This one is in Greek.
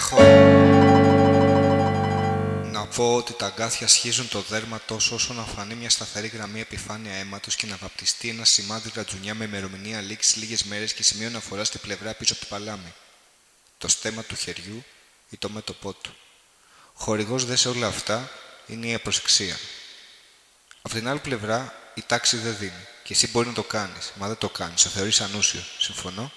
Έχω να πω ότι τα αγκάθια σχίζουν το δέρμα τόσο όσο να φανεί μια σταθερή γραμμή επιφάνεια αίματος και να βαπτιστεί ένα σημάδι γρατζουνιά με ημερομηνία λήξης λίγες μέρες και σημείο αναφοράς στη πλευρά πίσω από το παλάμι. Το στέμα του χεριού ή το μέτωπό του. Χορηγός δε σε όλα αυτά είναι η απροσεξία. Απ' την άλλη πλευρά η τάξη δεν δίνει. Και εσύ μπορεί να το κάνεις, μα δεν το κάνεις. Το θεωρείς ανούσιο. Συμφωνώ.